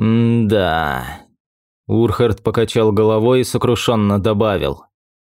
«М-да». Урхард покачал головой и сокрушенно добавил.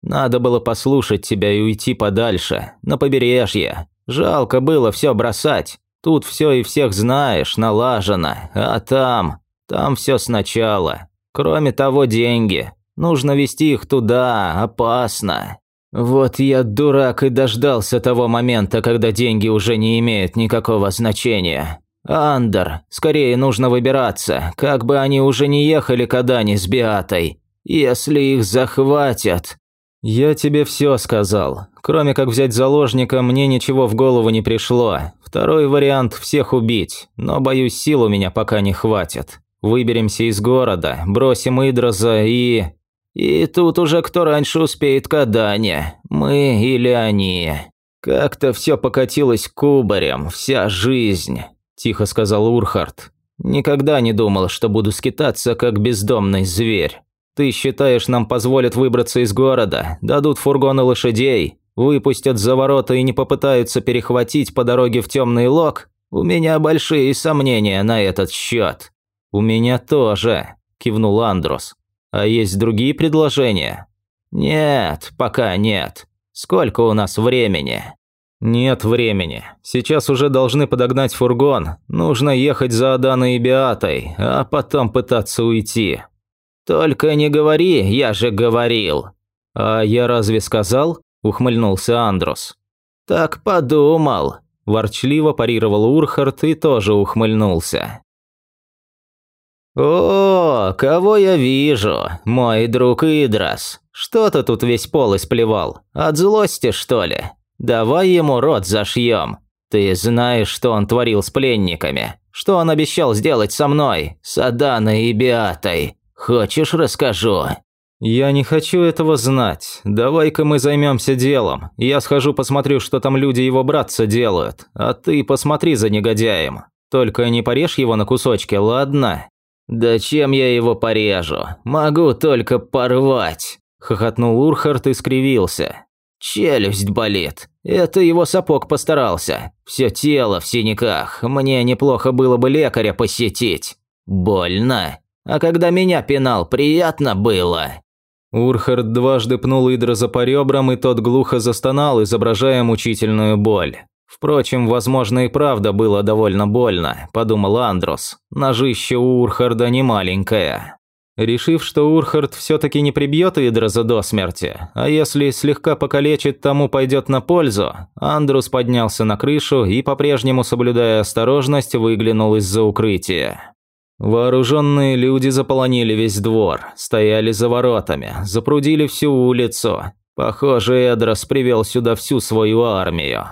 «Надо было послушать тебя и уйти подальше, на побережье. Жалко было все бросать. Тут все и всех знаешь, налажено. А там... Там все сначала. Кроме того, деньги. Нужно вести их туда, опасно. Вот я дурак и дождался того момента, когда деньги уже не имеют никакого значения. Андер, скорее нужно выбираться, как бы они уже не ехали к Адане с Биатой. Если их захватят... Я тебе все сказал. Кроме как взять заложника, мне ничего в голову не пришло. Второй вариант – всех убить, но, боюсь, сил у меня пока не хватит. Выберемся из города, бросим Идроза и... И тут уже кто раньше успеет к Адане, мы или они. Как-то все покатилось кубарем, вся жизнь, тихо сказал Урхард. Никогда не думал, что буду скитаться, как бездомный зверь. Ты считаешь, нам позволят выбраться из города, дадут фургоны лошадей, выпустят за ворота и не попытаются перехватить по дороге в темный лог? У меня большие сомнения на этот счет. У меня тоже, кивнул Андрус. А есть другие предложения? Нет, пока нет. Сколько у нас времени? Нет времени. Сейчас уже должны подогнать фургон. Нужно ехать за Аданой и Биатой, а потом пытаться уйти. Только не говори, я же говорил. А я разве сказал? Ухмыльнулся Андрос. Так подумал. Ворчливо парировал Урхард и тоже ухмыльнулся. «О, кого я вижу, мой друг Идрас. Что ты тут весь пол исплевал? От злости, что ли? Давай ему рот зашьем. Ты знаешь, что он творил с пленниками? Что он обещал сделать со мной, с Аданой и Биатой? Хочешь, расскажу?» «Я не хочу этого знать. Давай-ка мы займемся делом. Я схожу посмотрю, что там люди его братца делают. А ты посмотри за негодяем. Только не порежь его на кусочки, ладно?» «Да чем я его порежу? Могу только порвать!» – хохотнул Урхард и скривился. «Челюсть болит. Это его сапог постарался. Все тело в синяках. Мне неплохо было бы лекаря посетить. Больно. А когда меня пинал, приятно было». Урхард дважды пнул Идроза по ребрам, и тот глухо застонал, изображая мучительную боль. Впрочем, возможно и правда было довольно больно, подумал Андрос. Ножище у Урхарда не маленькое. Решив, что Урхард все-таки не прибьет Идроза до смерти, а если слегка покалечит, тому пойдет на пользу, Андрус поднялся на крышу и, по-прежнему соблюдая осторожность, выглянул из-за укрытия. Вооруженные люди заполонили весь двор, стояли за воротами, запрудили всю улицу. Похоже, Эдрос привел сюда всю свою армию.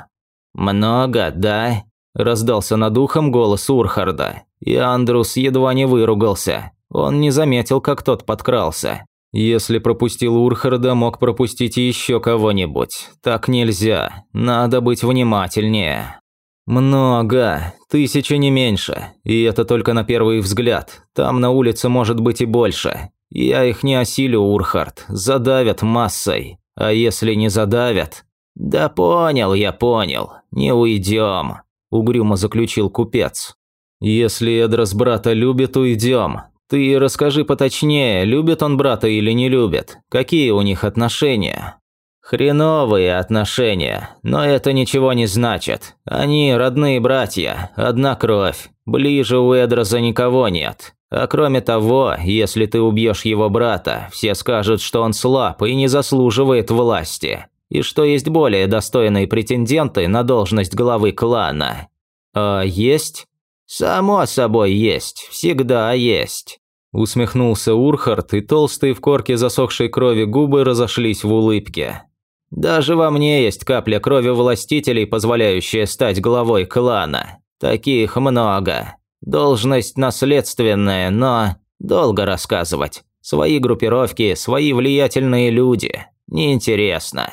«Много, да?» – раздался над ухом голос Урхарда, и Андрус едва не выругался. Он не заметил, как тот подкрался. Если пропустил Урхарда, мог пропустить еще кого-нибудь. Так нельзя, надо быть внимательнее. «Много, тысяча не меньше, и это только на первый взгляд. Там на улице может быть и больше. Я их не осилю, Урхард, задавят массой. А если не задавят, «Да понял я, понял. Не уйдем», – угрюмо заключил купец. «Если Эдрос брата любит, уйдем. Ты расскажи поточнее, любит он брата или не любит? Какие у них отношения?» «Хреновые отношения, но это ничего не значит. Они родные братья, одна кровь. Ближе у Эдроза никого нет. А кроме того, если ты убьешь его брата, все скажут, что он слаб и не заслуживает власти и что есть более достойные претенденты на должность главы клана. А есть? Само собой есть, всегда есть. Усмехнулся Урхард, и толстые в корке засохшей крови губы разошлись в улыбке. Даже во мне есть капля крови властителей, позволяющая стать главой клана. Таких много. Должность наследственная, но долго рассказывать. Свои группировки, свои влиятельные люди. Неинтересно.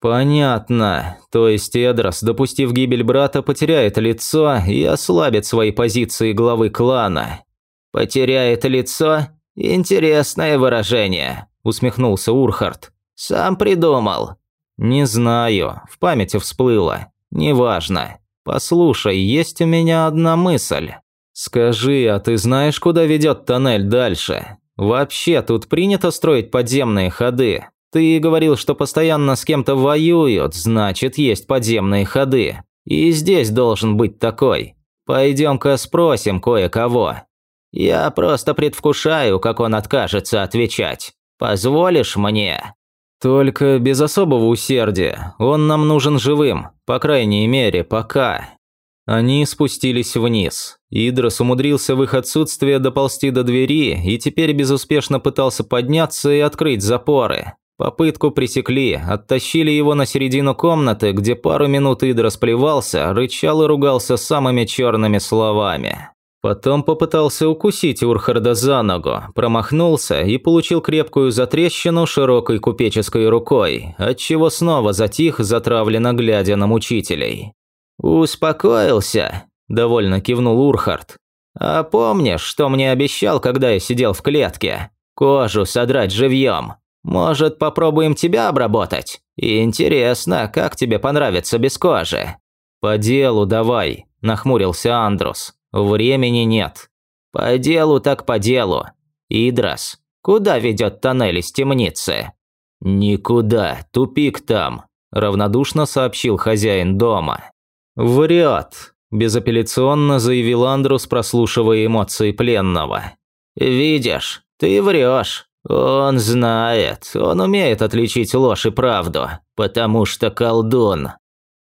Понятно. То есть Эдрос, допустив гибель брата, потеряет лицо и ослабит свои позиции главы клана. Потеряет лицо? Интересное выражение, усмехнулся Урхард. Сам придумал. Не знаю, в памяти всплыло. Неважно. Послушай, есть у меня одна мысль. «Скажи, а ты знаешь, куда ведет тоннель дальше? Вообще, тут принято строить подземные ходы. Ты говорил, что постоянно с кем-то воюют, значит, есть подземные ходы. И здесь должен быть такой. Пойдем-ка спросим кое-кого. Я просто предвкушаю, как он откажется отвечать. Позволишь мне?» «Только без особого усердия. Он нам нужен живым. По крайней мере, пока». Они спустились вниз. Идрос умудрился в их отсутствие доползти до двери и теперь безуспешно пытался подняться и открыть запоры. Попытку пресекли, оттащили его на середину комнаты, где пару минут Идрос плевался, рычал и ругался самыми черными словами. Потом попытался укусить Урхарда за ногу, промахнулся и получил крепкую затрещину широкой купеческой рукой, отчего снова затих, затравленно глядя на мучителей. «Успокоился», – довольно кивнул Урхард. «А помнишь, что мне обещал, когда я сидел в клетке? Кожу содрать живьем. Может, попробуем тебя обработать? Интересно, как тебе понравится без кожи?» «По делу давай», – нахмурился Андрус. «Времени нет». «По делу так по делу. Идрас, куда ведет тоннель из темницы?» «Никуда, тупик там», – равнодушно сообщил хозяин дома. «Врет», – безапелляционно заявил Андрус, прослушивая эмоции пленного. «Видишь, ты врешь. Он знает, он умеет отличить ложь и правду, потому что колдун».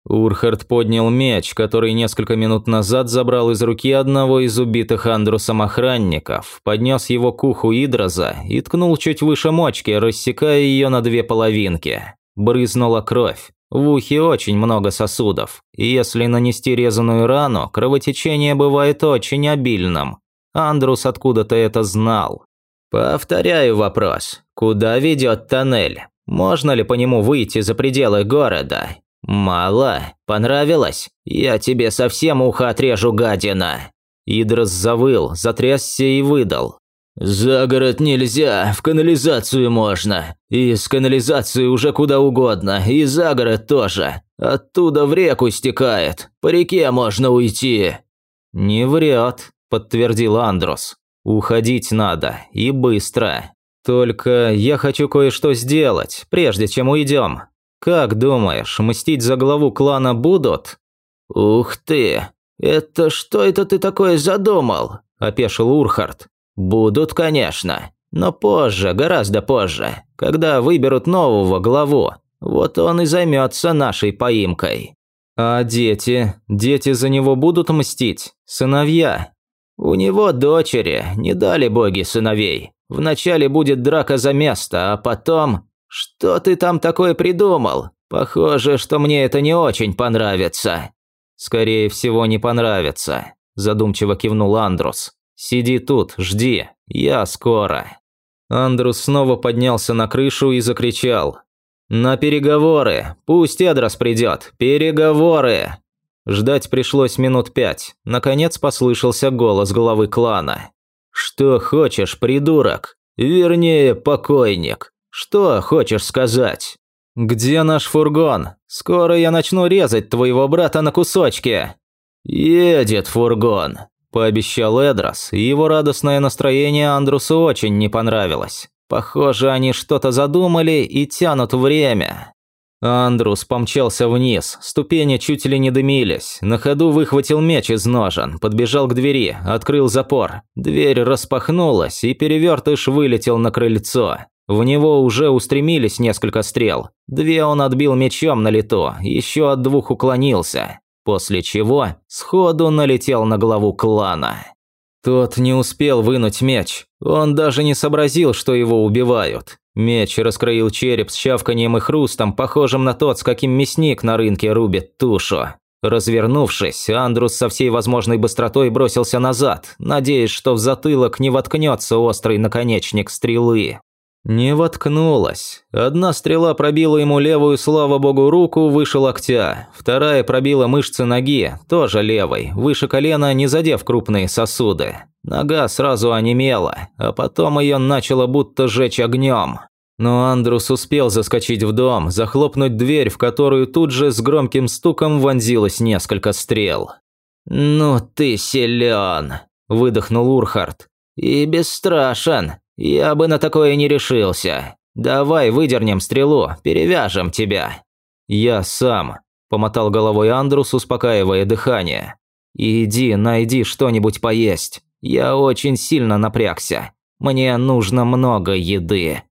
Урхард поднял меч, который несколько минут назад забрал из руки одного из убитых Андрусом охранников, поднес его к уху Идроза и ткнул чуть выше мочки, рассекая ее на две половинки. Брызнула кровь. В ухе очень много сосудов, и если нанести резаную рану, кровотечение бывает очень обильным. Андрус откуда-то это знал. Повторяю вопрос. Куда ведет тоннель? Можно ли по нему выйти за пределы города? Мало? Понравилось? Я тебе совсем ухо отрежу, гадина. Идрос завыл, затрясся и выдал. «За город нельзя, в канализацию можно. И с канализации уже куда угодно, и за город тоже. Оттуда в реку стекает, по реке можно уйти». «Не врет», – подтвердил Андрус. «Уходить надо, и быстро. Только я хочу кое-что сделать, прежде чем уйдем. Как думаешь, мстить за главу клана будут?» «Ух ты! Это что это ты такое задумал?» – опешил Урхард. «Будут, конечно, но позже, гораздо позже, когда выберут нового главу. Вот он и займется нашей поимкой». «А дети? Дети за него будут мстить? Сыновья?» «У него дочери, не дали боги сыновей. Вначале будет драка за место, а потом...» «Что ты там такое придумал? Похоже, что мне это не очень понравится». «Скорее всего, не понравится», – задумчиво кивнул Андрус. «Сиди тут, жди, я скоро». Андрус снова поднялся на крышу и закричал. «На переговоры! Пусть Эдрос придет! Переговоры!» Ждать пришлось минут пять. Наконец послышался голос главы клана. «Что хочешь, придурок? Вернее, покойник. Что хочешь сказать?» «Где наш фургон? Скоро я начну резать твоего брата на кусочки!» «Едет фургон», пообещал Эдрос, и его радостное настроение Андрусу очень не понравилось. Похоже, они что-то задумали и тянут время. Андрус помчался вниз, ступени чуть ли не дымились, на ходу выхватил меч из ножен, подбежал к двери, открыл запор. Дверь распахнулась, и перевертыш вылетел на крыльцо. В него уже устремились несколько стрел. Две он отбил мечом на лету, еще от двух уклонился после чего сходу налетел на главу клана. Тот не успел вынуть меч, он даже не сообразил, что его убивают. Меч раскроил череп с чавканием и хрустом, похожим на тот, с каким мясник на рынке рубит тушу. Развернувшись, Андрус со всей возможной быстротой бросился назад, надеясь, что в затылок не воткнется острый наконечник стрелы. Не воткнулась. Одна стрела пробила ему левую, слава богу, руку выше локтя, вторая пробила мышцы ноги, тоже левой, выше колена, не задев крупные сосуды. Нога сразу онемела, а потом ее начало будто жечь огнем. Но Андрус успел заскочить в дом, захлопнуть дверь, в которую тут же с громким стуком вонзилось несколько стрел. «Ну ты силен!» – выдохнул Урхард. «И бесстрашен. Я бы на такое не решился. Давай выдернем стрелу, перевяжем тебя». «Я сам», – помотал головой Андрус, успокаивая дыхание. «Иди, найди что-нибудь поесть. Я очень сильно напрягся. Мне нужно много еды».